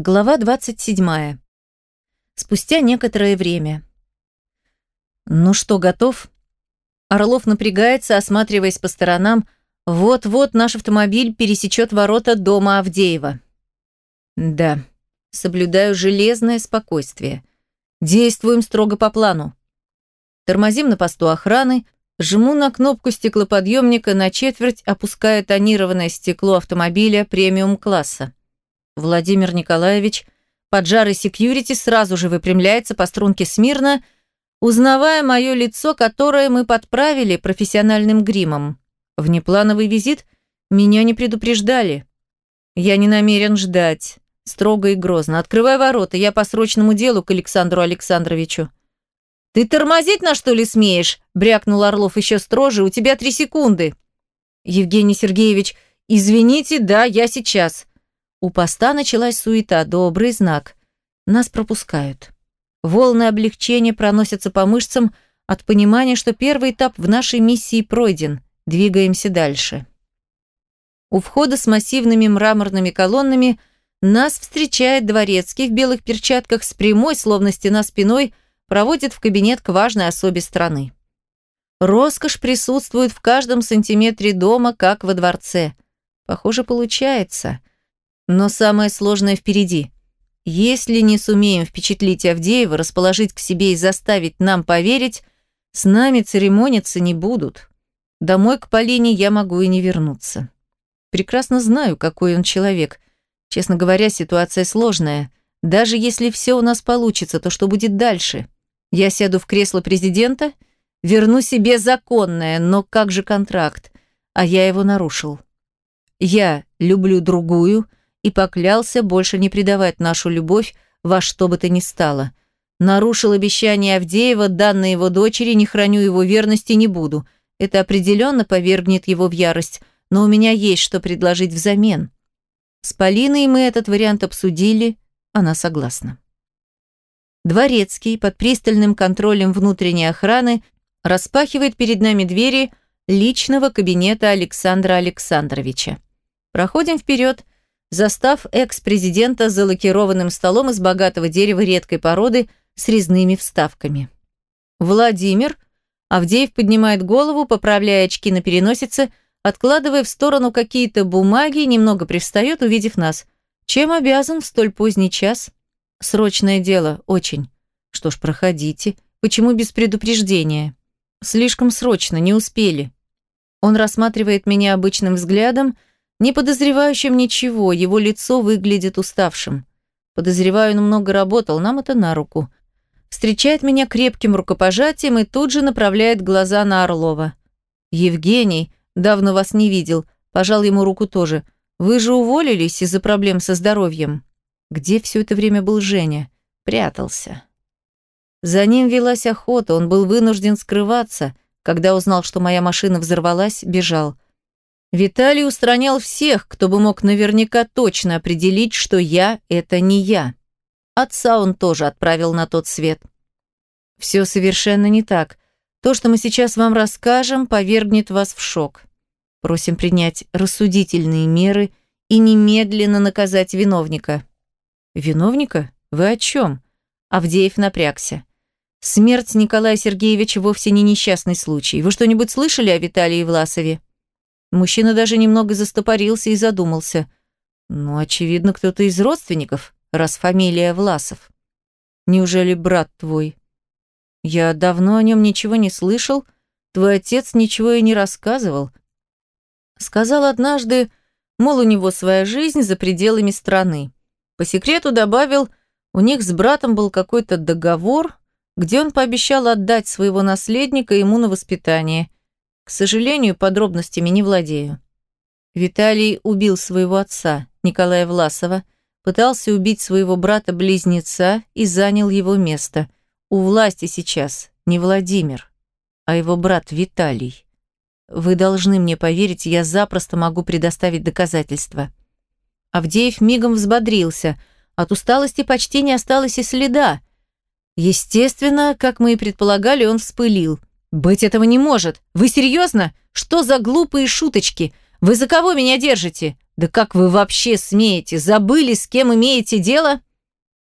Глава 27. Спустя некоторое время. «Ну что, готов?» Орлов напрягается, осматриваясь по сторонам. Вот-вот наш автомобиль пересечет ворота дома Авдеева. «Да, соблюдаю железное спокойствие. Действуем строго по плану. Тормозим на посту охраны, жму на кнопку стеклоподъемника на четверть, опуская тонированное стекло автомобиля премиум-класса. Владимир Николаевич, поджарый секьюрити, сразу же выпрямляется по струнке смирно, узнавая мое лицо, которое мы подправили профессиональным гримом. Внеплановый визит меня не предупреждали. Я не намерен ждать. Строго и грозно. Открывай ворота, я по срочному делу к Александру Александровичу. «Ты тормозить на что ли смеешь?» – брякнул Орлов еще строже. «У тебя три секунды». «Евгений Сергеевич, извините, да, я сейчас». У поста началась суета, добрый знак. Нас пропускают. Волны облегчения проносятся по мышцам от понимания, что первый этап в нашей миссии пройден. Двигаемся дальше. У входа с массивными мраморными колоннами нас встречает дворецкий в белых перчатках с прямой, словно стена спиной, проводит в кабинет к важной особе страны. Роскошь присутствует в каждом сантиметре дома, как во дворце. Похоже, получается. Но самое сложное впереди. Если не сумеем впечатлить Авдеева, расположить к себе и заставить нам поверить, с нами церемониться не будут. Домой к Полине я могу и не вернуться. Прекрасно знаю, какой он человек. Честно говоря, ситуация сложная. Даже если все у нас получится, то что будет дальше? Я сяду в кресло президента, верну себе законное, но как же контракт? А я его нарушил. Я люблю другую, и поклялся больше не предавать нашу любовь во что бы то ни стало. Нарушил обещание Авдеева, данное его дочери, не храню его верности, не буду. Это определенно повергнет его в ярость, но у меня есть что предложить взамен. С Полиной мы этот вариант обсудили, она согласна. Дворецкий под пристальным контролем внутренней охраны распахивает перед нами двери личного кабинета Александра Александровича. Проходим вперед, застав экс-президента за лакированным столом из богатого дерева редкой породы с резными вставками. «Владимир?» Авдеев поднимает голову, поправляя очки на переносице, откладывая в сторону какие-то бумаги, немного привстает, увидев нас. «Чем обязан в столь поздний час?» «Срочное дело, очень». «Что ж, проходите. Почему без предупреждения?» «Слишком срочно, не успели». Он рассматривает меня обычным взглядом, не подозревающим ничего, его лицо выглядит уставшим. Подозреваю, он много работал, нам это на руку. Встречает меня крепким рукопожатием и тут же направляет глаза на Орлова. «Евгений, давно вас не видел», пожал ему руку тоже. «Вы же уволились из-за проблем со здоровьем». Где все это время был Женя? Прятался. За ним велась охота, он был вынужден скрываться. Когда узнал, что моя машина взорвалась, бежал. Виталий устранял всех, кто бы мог наверняка точно определить, что я – это не я. Отца он тоже отправил на тот свет. Все совершенно не так. То, что мы сейчас вам расскажем, повергнет вас в шок. Просим принять рассудительные меры и немедленно наказать виновника. Виновника? Вы о чем? Авдеев напрягся. Смерть Николая Сергеевича вовсе не несчастный случай. Вы что-нибудь слышали о Виталии Власове? Мужчина даже немного застопорился и задумался. Ну, очевидно, кто-то из родственников, раз фамилия Власов. Неужели брат твой? Я давно о нем ничего не слышал, твой отец ничего и не рассказывал. Сказал однажды, мол, у него своя жизнь за пределами страны. По секрету добавил, у них с братом был какой-то договор, где он пообещал отдать своего наследника ему на воспитание – к сожалению, подробностями не владею. Виталий убил своего отца, Николая Власова, пытался убить своего брата-близнеца и занял его место. У власти сейчас не Владимир, а его брат Виталий. Вы должны мне поверить, я запросто могу предоставить доказательства. Авдеев мигом взбодрился. От усталости почти не осталось и следа. Естественно, как мы и предполагали, он вспылил. «Быть этого не может! Вы серьезно? Что за глупые шуточки? Вы за кого меня держите? Да как вы вообще смеете? Забыли, с кем имеете дело?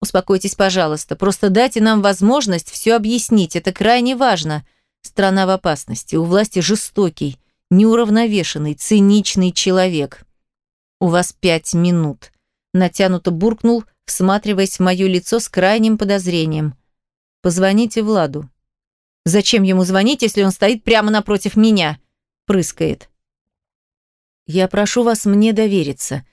Успокойтесь, пожалуйста. Просто дайте нам возможность все объяснить. Это крайне важно. Страна в опасности. У власти жестокий, неуравновешенный, циничный человек. У вас пять минут. Натянуто буркнул, всматриваясь в мое лицо с крайним подозрением. Позвоните Владу. Зачем ему звонить, если он стоит прямо напротив меня? Прыскает. Я прошу вас мне довериться.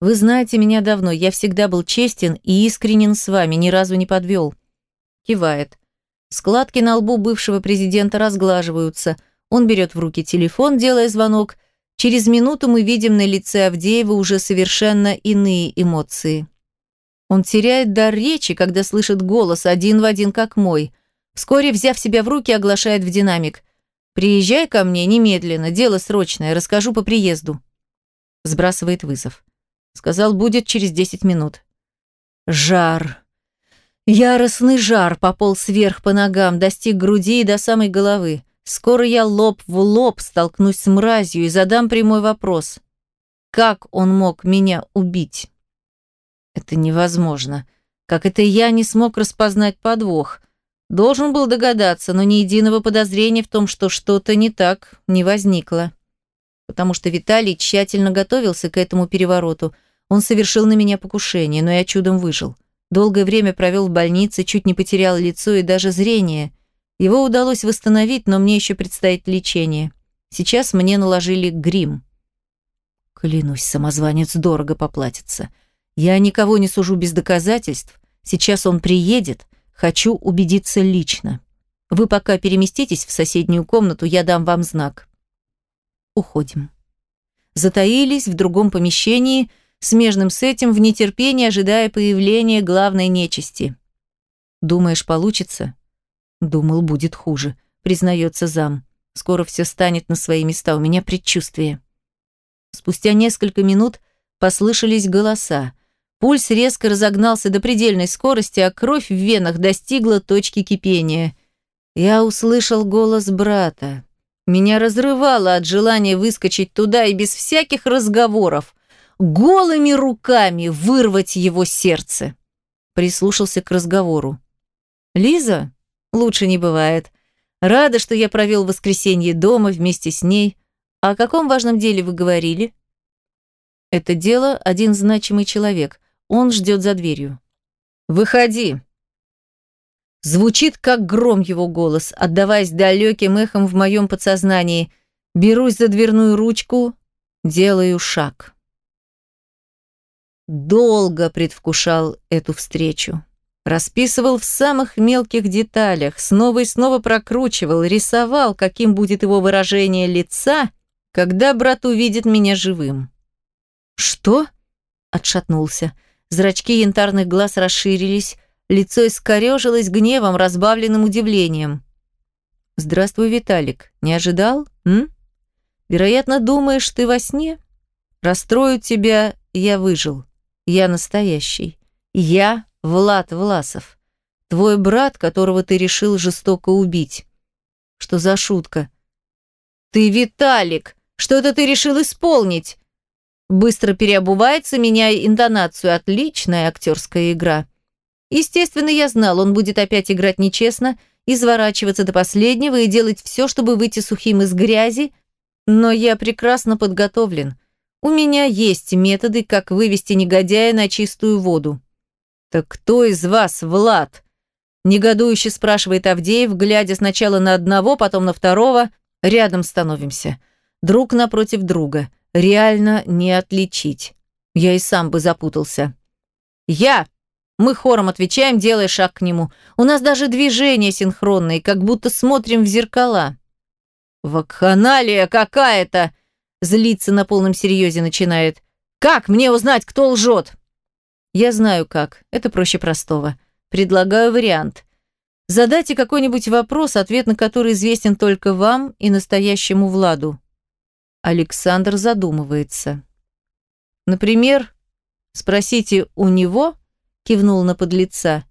Вы знаете меня давно, я всегда был честен и искренен с вами, ни разу не подвел. Кивает. Складки на лбу бывшего президента разглаживаются. Он берет в руки телефон, делая звонок. Через минуту мы видим на лице Авдеева уже совершенно иные эмоции. Он теряет дар речи, когда слышит голос один в один, как мой. Вскоре, взяв себя в руки, оглашает в динамик. «Приезжай ко мне немедленно, дело срочное, расскажу по приезду». Сбрасывает вызов. Сказал, будет через 10 минут. Жар. Яростный жар пополз вверх по ногам, достиг груди и до самой головы. Скоро я лоб в лоб столкнусь с мразью и задам прямой вопрос. Как он мог меня убить? Это невозможно. Как это я не смог распознать подвох? Должен был догадаться, но ни единого подозрения в том, что что-то не так, не возникло. Потому что Виталий тщательно готовился к этому перевороту. Он совершил на меня покушение, но я чудом выжил. Долгое время провел в больнице, чуть не потерял лицо и даже зрение. Его удалось восстановить, но мне еще предстоит лечение. Сейчас мне наложили грим. Клянусь, самозванец дорого поплатится. Я никого не сужу без доказательств. Сейчас он приедет, Хочу убедиться лично. Вы пока переместитесь в соседнюю комнату, я дам вам знак. Уходим. Затаились в другом помещении, смежным с этим, в нетерпении ожидая появления главной нечисти. Думаешь, получится? Думал, будет хуже, признается зам. Скоро все станет на свои места, у меня предчувствие. Спустя несколько минут послышались голоса. Пульс резко разогнался до предельной скорости, а кровь в венах достигла точки кипения. Я услышал голос брата. Меня разрывало от желания выскочить туда и без всяких разговоров, голыми руками вырвать его сердце. Прислушался к разговору. «Лиза? Лучше не бывает. Рада, что я провел воскресенье дома вместе с ней. О каком важном деле вы говорили?» Это дело один значимый человек. Он ждет за дверью. «Выходи!» Звучит, как гром его голос, отдаваясь далеким эхом в моем подсознании. Берусь за дверную ручку, делаю шаг. Долго предвкушал эту встречу. Расписывал в самых мелких деталях, снова и снова прокручивал, рисовал, каким будет его выражение лица, когда брат увидит меня живым. «Что?» – отшатнулся. Зрачки янтарных глаз расширились, лицо искорежилось гневом, разбавленным удивлением. «Здравствуй, Виталик. Не ожидал? М? Вероятно, думаешь, ты во сне? Расстрою тебя, я выжил. Я настоящий. Я Влад Власов. Твой брат, которого ты решил жестоко убить. Что за шутка? Ты Виталик! Что это ты решил исполнить? Быстро переобувается, меняя интонацию. Отличная актерская игра. Естественно, я знал, он будет опять играть нечестно, изворачиваться до последнего и делать все, чтобы выйти сухим из грязи, но я прекрасно подготовлен. У меня есть методы, как вывести негодяя на чистую воду. «Так кто из вас, Влад?» Негодующе спрашивает Авдеев, глядя сначала на одного, потом на второго. Рядом становимся. Друг напротив друга реально не отличить. Я и сам бы запутался. «Я!» Мы хором отвечаем, делая шаг к нему. У нас даже движения синхронные, как будто смотрим в зеркала. «Вакханалия какая-то!» Злиться на полном серьезе начинает. «Как мне узнать, кто лжет?» «Я знаю как. Это проще простого. Предлагаю вариант. Задайте какой-нибудь вопрос, ответ на который известен только вам и настоящему Владу. Александр задумывается. Например, спросите у него, кивнул на подлеца,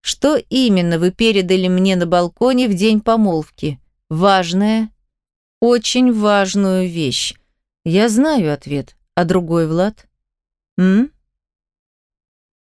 что именно вы передали мне на балконе в день помолвки? Важная, очень важную вещь. Я знаю ответ. А другой Влад? М?